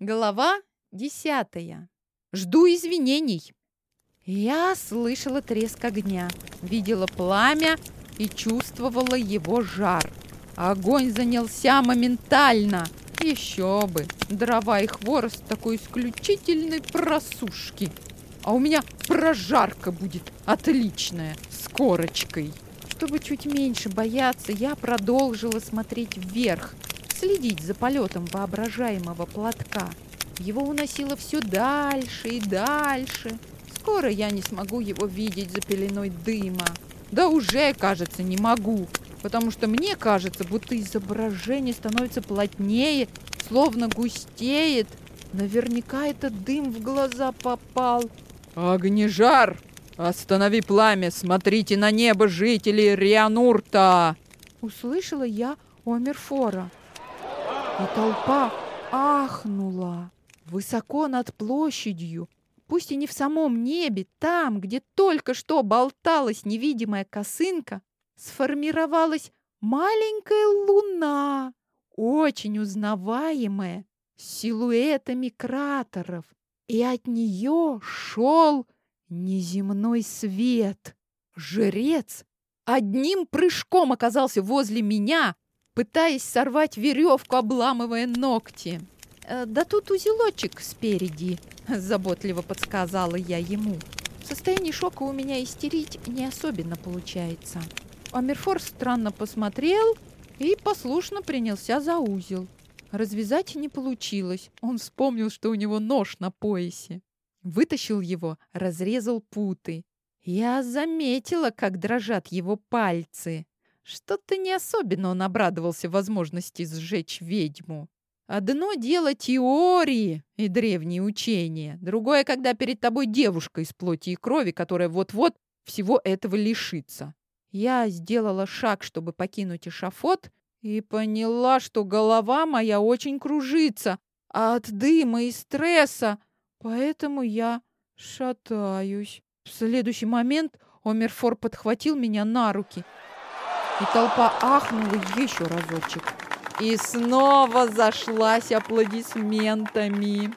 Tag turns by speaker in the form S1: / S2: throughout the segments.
S1: Глава десятая. Жду извинений. Я слышала треск огня, видела пламя и чувствовала его жар. Огонь занялся моментально. Еще бы, дрова и хворост такой исключительной просушки. А у меня прожарка будет отличная, с корочкой. Чтобы чуть меньше бояться, я продолжила смотреть вверх, следить за полетом воображаемого платка. Его уносило все дальше и дальше. Скоро я не смогу его видеть за пеленой дыма. Да уже, кажется, не могу, потому что мне кажется, будто изображение становится плотнее, словно густеет. Наверняка этот дым в глаза попал. «Огнежар! Останови пламя! Смотрите на небо, жители Рианурта!» Услышала я Омерфора и толпа ахнула. Высоко над площадью, пусть и не в самом небе, там, где только что болталась невидимая косынка, сформировалась маленькая луна, очень узнаваемая, силуэтами кратеров, и от нее шел неземной свет. Жрец одним прыжком оказался возле меня, пытаясь сорвать веревку, обламывая ногти. «Э, «Да тут узелочек спереди», – заботливо подсказала я ему. В состоянии шока у меня истерить не особенно получается. Амерфор странно посмотрел и послушно принялся за узел. Развязать не получилось. Он вспомнил, что у него нож на поясе. Вытащил его, разрезал путы. Я заметила, как дрожат его пальцы. Что-то не особенно он обрадовался возможности сжечь ведьму. Одно дело теории и древние учения, другое, когда перед тобой девушка из плоти и крови, которая вот-вот всего этого лишится. Я сделала шаг, чтобы покинуть эшафот, и поняла, что голова моя очень кружится от дыма и стресса, поэтому я шатаюсь. В следующий момент Омерфор подхватил меня на руки – и толпа ахнула еще разочек. И снова зашлась аплодисментами.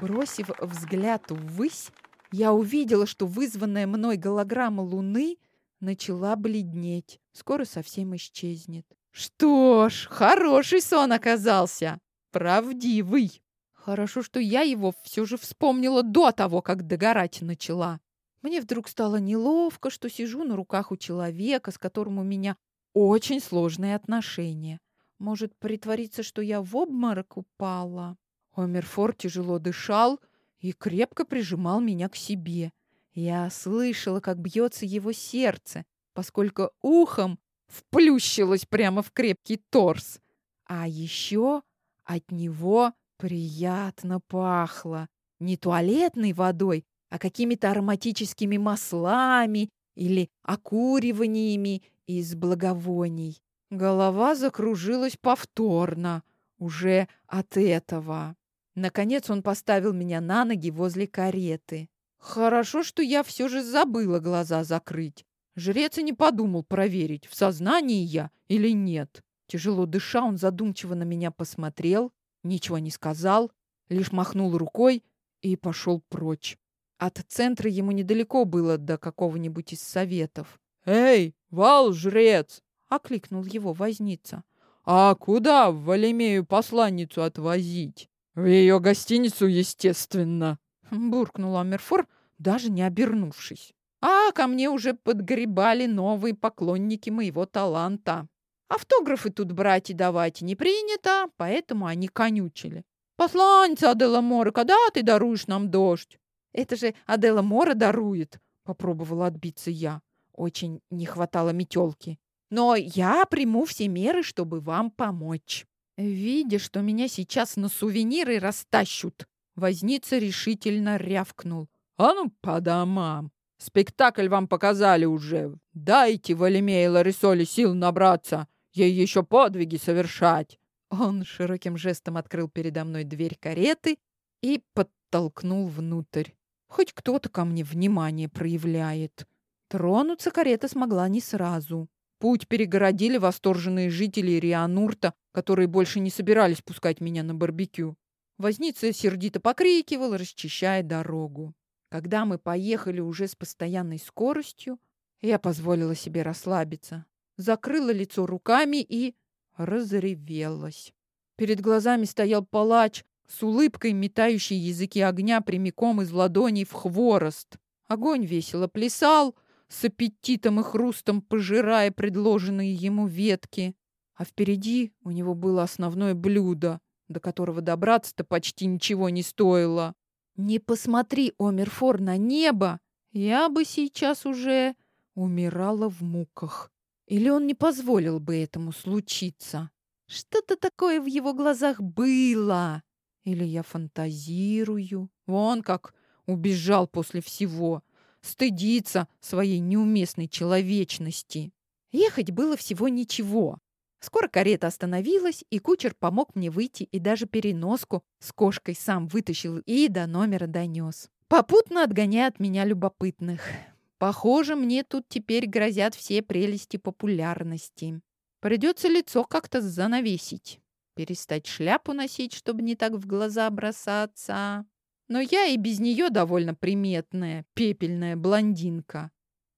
S1: Бросив взгляд ввысь, я увидела, что вызванная мной голограмма Луны начала бледнеть. Скоро совсем исчезнет. Что ж, хороший сон оказался. Правдивый. Хорошо, что я его все же вспомнила до того, как догорать начала. Мне вдруг стало неловко, что сижу на руках у человека, с которым у меня очень сложные отношения. Может, притвориться, что я в обморок упала? Омерфор тяжело дышал и крепко прижимал меня к себе. Я слышала, как бьется его сердце, поскольку ухом вплющилось прямо в крепкий торс. А еще от него приятно пахло. Не туалетной водой, а какими-то ароматическими маслами или окуриваниями из благовоний. Голова закружилась повторно, уже от этого. Наконец он поставил меня на ноги возле кареты. Хорошо, что я все же забыла глаза закрыть. Жрец и не подумал проверить, в сознании я или нет. Тяжело дыша, он задумчиво на меня посмотрел, ничего не сказал, лишь махнул рукой и пошел прочь. От центра ему недалеко было до какого-нибудь из советов. «Эй, Вал-жрец!» — окликнул его возница. «А куда в Валимею посланницу отвозить?» «В ее гостиницу, естественно!» — буркнул Амерфор, даже не обернувшись. А ко мне уже подгребали новые поклонники моего таланта. Автографы тут брать и давать не принято, поэтому они конючили. «Посланница Адела Мора, когда ты даруешь нам дождь?» «Это же Адела Мора дарует», — попробовала отбиться я. Очень не хватало метелки. Но я приму все меры, чтобы вам помочь. Видя, что меня сейчас на сувениры растащут, возница решительно рявкнул. А ну, по домам. Спектакль вам показали уже. Дайте Валимее Ларисоле сил набраться. Ей еще подвиги совершать. Он широким жестом открыл передо мной дверь кареты и подтолкнул внутрь. Хоть кто-то ко мне внимание проявляет. Тронуться карета смогла не сразу. Путь перегородили восторженные жители Рианурта, которые больше не собирались пускать меня на барбекю. Возница сердито покрикивал, расчищая дорогу. Когда мы поехали уже с постоянной скоростью, я позволила себе расслабиться, закрыла лицо руками и разревелась. Перед глазами стоял палач с улыбкой, метающий языки огня прямиком из ладоней в хворост. Огонь весело плясал, с аппетитом и хрустом пожирая предложенные ему ветки. А впереди у него было основное блюдо, до которого добраться-то почти ничего не стоило. Не посмотри, Омерфор, на небо, я бы сейчас уже умирала в муках. Или он не позволил бы этому случиться? Что-то такое в его глазах было. Или я фантазирую? Вон как убежал после всего. Стыдится своей неуместной человечности. Ехать было всего ничего. Скоро карета остановилась, и кучер помог мне выйти и даже переноску с кошкой сам вытащил и до номера донес. Попутно отгоняя от меня любопытных. Похоже, мне тут теперь грозят все прелести популярности. Придется лицо как-то занавесить. Перестать шляпу носить, чтобы не так в глаза бросаться. Но я и без нее довольно приметная, пепельная блондинка.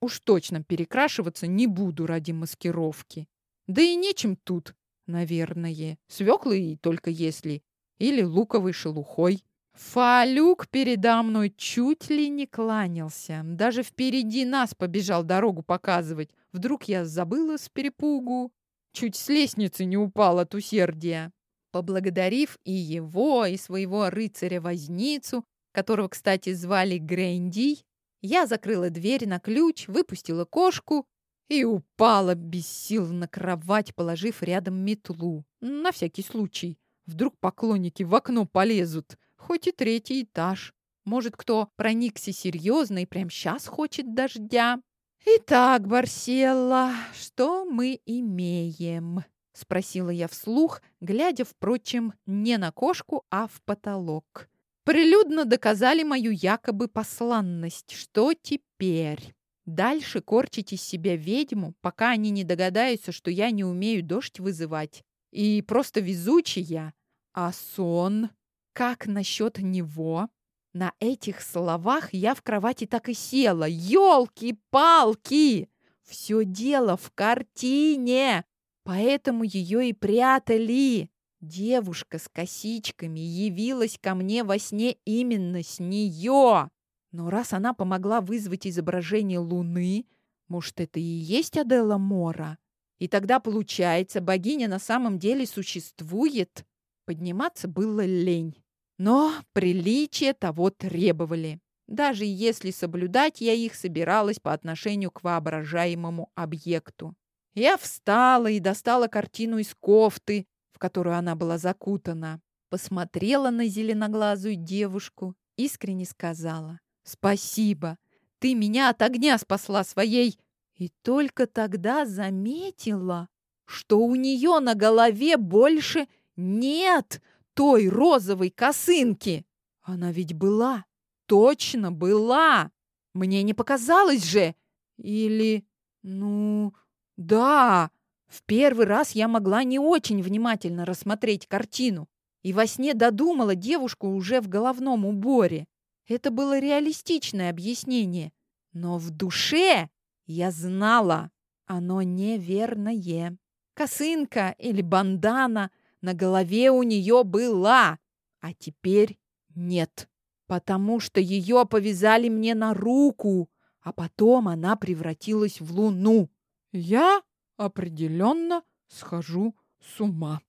S1: Уж точно перекрашиваться не буду ради маскировки. Да и нечем тут, наверное. Свеклы только если. Или луковой шелухой. Фалюк передо мной чуть ли не кланялся. Даже впереди нас побежал дорогу показывать. Вдруг я забыла с перепугу. Чуть с лестницы не упал от усердия. Поблагодарив и его, и своего рыцаря-возницу, которого, кстати, звали Грэнди, я закрыла дверь на ключ, выпустила кошку и упала без сил на кровать, положив рядом метлу. На всякий случай. Вдруг поклонники в окно полезут хоть и третий этаж. Может, кто проникся серьезно и прямо сейчас хочет дождя. «Итак, Барселла, что мы имеем?» — спросила я вслух, глядя, впрочем, не на кошку, а в потолок. Прилюдно доказали мою якобы посланность. Что теперь? Дальше корчить из себя ведьму, пока они не догадаются, что я не умею дождь вызывать. И просто везучая. А сон? Как насчет него? На этих словах я в кровати так и села. Ёлки-палки! Все дело в картине, поэтому ее и прятали. Девушка с косичками явилась ко мне во сне именно с нее. Но раз она помогла вызвать изображение Луны, может, это и есть Аделла Мора? И тогда, получается, богиня на самом деле существует? Подниматься было лень. Но приличия того требовали. Даже если соблюдать я их собиралась по отношению к воображаемому объекту. Я встала и достала картину из кофты, в которую она была закутана. Посмотрела на зеленоглазую девушку, искренне сказала «Спасибо, ты меня от огня спасла своей!» И только тогда заметила, что у нее на голове больше нет той розовой косынки. Она ведь была, точно была. Мне не показалось же. Или, ну, да. В первый раз я могла не очень внимательно рассмотреть картину. И во сне додумала девушку уже в головном уборе. Это было реалистичное объяснение. Но в душе я знала, оно неверное. Косынка или бандана – на голове у нее была, а теперь нет, потому что ее повязали мне на руку, а потом она превратилась в луну. Я определенно схожу с ума.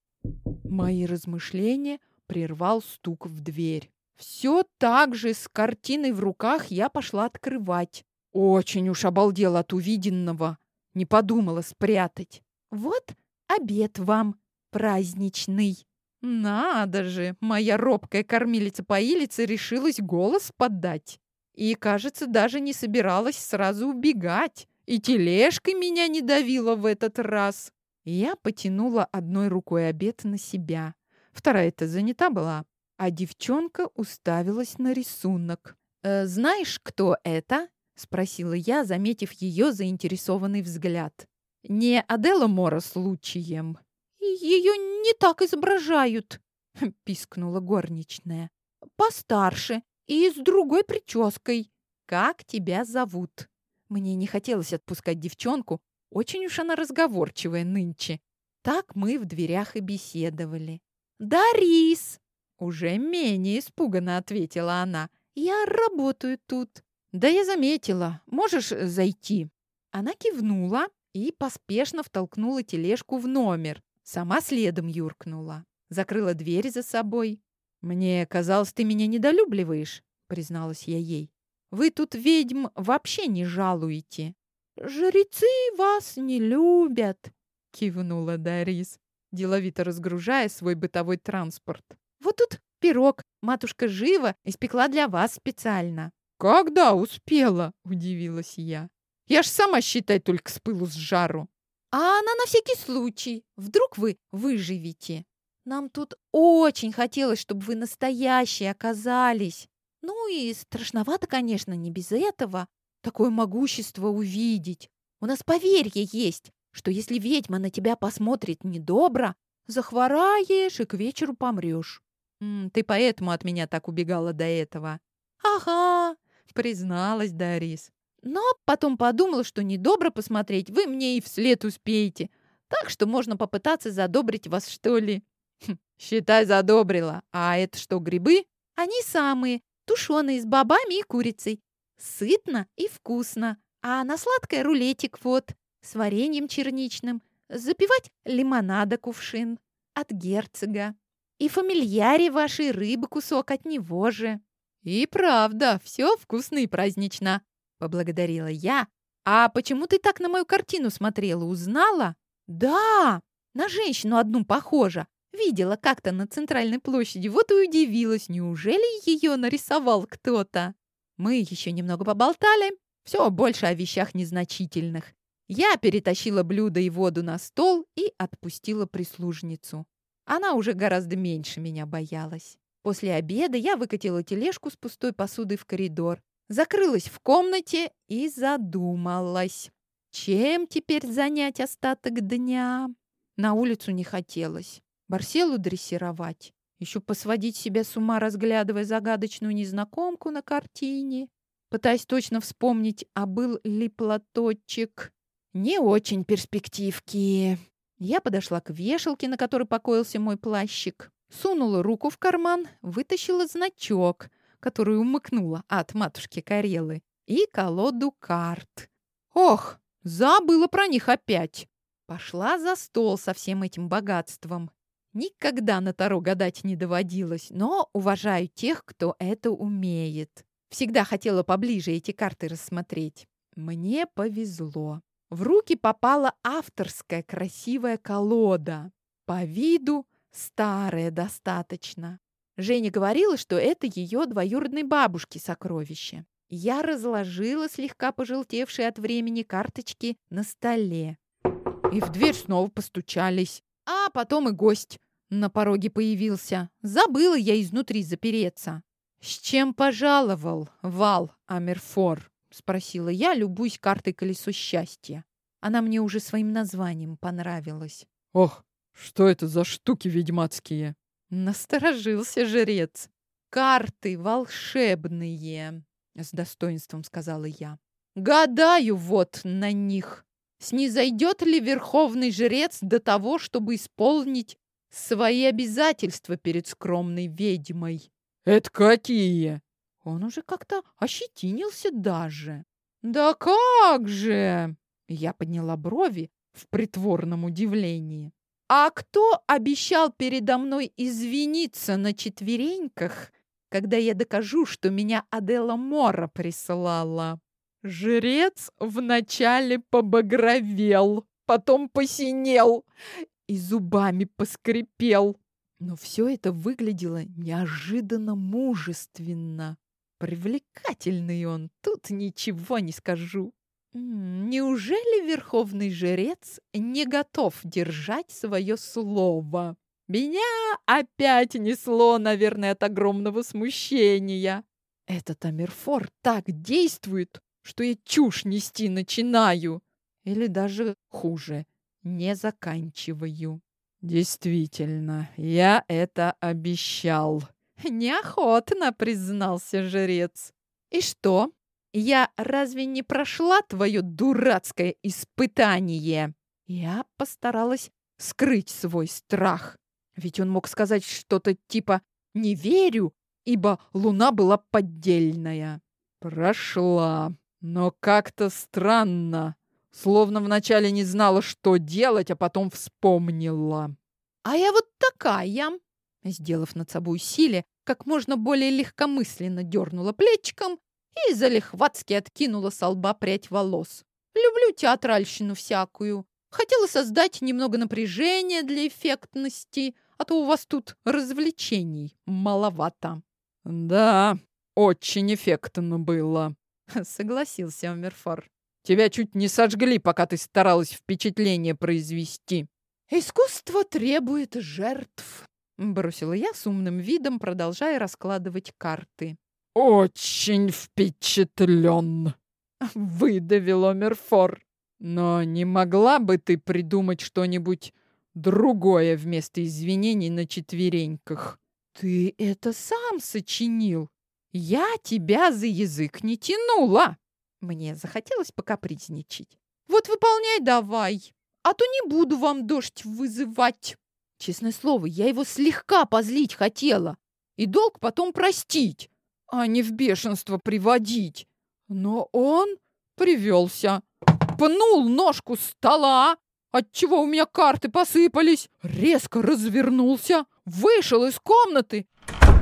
S1: Мои размышления прервал стук в дверь. Все так же с картиной в руках я пошла открывать. Очень уж обалдела от увиденного. Не подумала спрятать. Вот обед вам, праздничный. Надо же, моя робкая кормилица-поилица решилась голос подать. И, кажется, даже не собиралась сразу убегать. И тележкой меня не давила в этот раз. Я потянула одной рукой обед на себя. Вторая-то занята была. А девчонка уставилась на рисунок. «Э, «Знаешь, кто это?» — спросила я, заметив ее заинтересованный взгляд. «Не Адела Мора случаем?» Ее не так изображают», — пискнула горничная. «Постарше и с другой прической. Как тебя зовут?» Мне не хотелось отпускать девчонку, очень уж она разговорчивая нынче. Так мы в дверях и беседовали. «Дарис!» — уже менее испуганно ответила она. «Я работаю тут». «Да я заметила. Можешь зайти?» Она кивнула и поспешно втолкнула тележку в номер. Сама следом юркнула. Закрыла дверь за собой. «Мне казалось, ты меня недолюбливаешь», — призналась я ей. «Вы тут ведьм вообще не жалуете». «Жрецы вас не любят», — кивнула Дарис, деловито разгружая свой бытовой транспорт. «Вот тут пирог матушка жива испекла для вас специально». «Когда успела?» — удивилась я. «Я ж сама, считай, только с пылу с жару». «А она на всякий случай. Вдруг вы выживете?» Нам тут очень хотелось, чтобы вы настоящие оказались. Ну и страшновато, конечно, не без этого. Такое могущество увидеть. У нас поверье есть, что если ведьма на тебя посмотрит недобро, захвораешь и к вечеру помрешь. М -м, ты поэтому от меня так убегала до этого. Ага, призналась Дарис. Но потом подумала, что недобро посмотреть вы мне и вслед успеете. Так что можно попытаться задобрить вас, что ли. Хм, считай, задобрила. А это что, грибы? Они самые, тушеные с бобами и курицей. Сытно и вкусно. А на сладкое рулетик вот, с вареньем черничным. Запивать лимонада кувшин от герцога. И фамильяре вашей рыбы кусок от него же. И правда, все вкусно и празднично, поблагодарила я. А почему ты так на мою картину смотрела, узнала? Да, на женщину одну похожа. Видела как-то на центральной площади, вот и удивилась, неужели ее нарисовал кто-то? Мы еще немного поболтали, все больше о вещах незначительных. Я перетащила блюдо и воду на стол и отпустила прислужницу. Она уже гораздо меньше меня боялась. После обеда я выкатила тележку с пустой посудой в коридор, закрылась в комнате и задумалась. Чем теперь занять остаток дня? На улицу не хотелось. Барселу дрессировать. Еще посводить себя с ума, разглядывая загадочную незнакомку на картине. Пытаясь точно вспомнить, а был ли платочек. Не очень перспективки. Я подошла к вешалке, на которой покоился мой плащик. Сунула руку в карман, вытащила значок, который умыкнула от матушки Карелы, и колоду карт. Ох, забыла про них опять. Пошла за стол со всем этим богатством. Никогда на Таро гадать не доводилось, но уважаю тех, кто это умеет. Всегда хотела поближе эти карты рассмотреть. Мне повезло. В руки попала авторская красивая колода. По виду старая достаточно. Женя говорила, что это ее двоюродной бабушки сокровище. Я разложила слегка пожелтевшие от времени карточки на столе. И в дверь снова постучались. А потом и гость на пороге появился. Забыла я изнутри запереться. «С чем пожаловал, Вал Амерфор?» — спросила я, любуясь картой колесо счастья. Она мне уже своим названием понравилась.
S2: «Ох, что это за штуки ведьмацкие?»
S1: Насторожился жрец. «Карты волшебные», — с достоинством сказала я. «Гадаю вот на них. Снизойдет ли верховный жрец до того, чтобы исполнить свои обязательства перед скромной ведьмой.
S2: Это какие?
S1: Он уже как-то ощетинился даже. Да как же? Я подняла брови в притворном удивлении. А кто обещал передо мной извиниться на четвереньках, когда я докажу, что меня Адела Мора прислала? Жрец вначале побагровел, потом посинел и зубами поскрипел. Но все это выглядело неожиданно мужественно. Привлекательный он, тут ничего не скажу. Неужели верховный жрец не готов держать свое слово? Меня опять несло, наверное, от огромного смущения. Этот Амирфор так действует, что я чушь нести начинаю. Или даже хуже, не заканчиваю.
S2: Действительно, я это обещал.
S1: Неохотно признался жрец. И что? Я разве не прошла твое дурацкое испытание? Я постаралась скрыть свой страх. Ведь он мог сказать что-то типа «не верю», ибо луна была поддельная.
S2: Прошла, но как-то странно. Словно вначале не знала, что делать, а потом вспомнила.
S1: А я вот такая. Сделав над собой усилие, как можно более легкомысленно дернула плечиком и залихватски откинула с лба прядь волос. Люблю театральщину всякую. Хотела создать немного напряжения для эффектности, а то у вас тут развлечений маловато.
S2: Да, очень эффектно было,
S1: согласился Омерфор.
S2: Тебя чуть не сожгли, пока ты старалась впечатление произвести.
S1: Искусство требует жертв, бросила я с умным видом, продолжая раскладывать карты.
S2: Очень впечатлен,
S1: выдавил Омерфор.
S2: Но не могла бы ты придумать что-нибудь другое вместо извинений на четвереньках?
S1: Ты это сам сочинил. Я тебя за язык не тянула. Мне захотелось покапризничать. Вот выполняй давай, а то не буду вам дождь вызывать. Честное слово, я его слегка позлить хотела. И долг потом простить, а не в бешенство приводить. Но он привелся. Пнул ножку стола, отчего у меня карты посыпались, резко развернулся, вышел из комнаты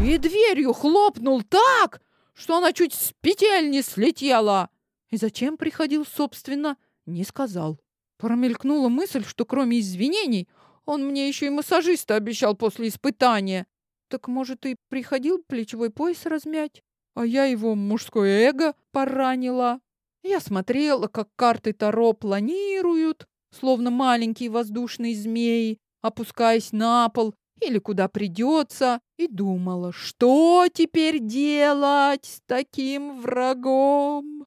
S1: и дверью хлопнул так, что она чуть с петель не слетела. И зачем приходил, собственно, не сказал. Промелькнула мысль, что кроме извинений он мне еще и массажиста обещал после испытания. Так, может, и приходил плечевой пояс размять? А я его мужское эго поранила. Я смотрела, как карты Таро планируют, словно маленькие воздушные змеи, опускаясь на пол или куда придется, и думала, что теперь делать с таким врагом.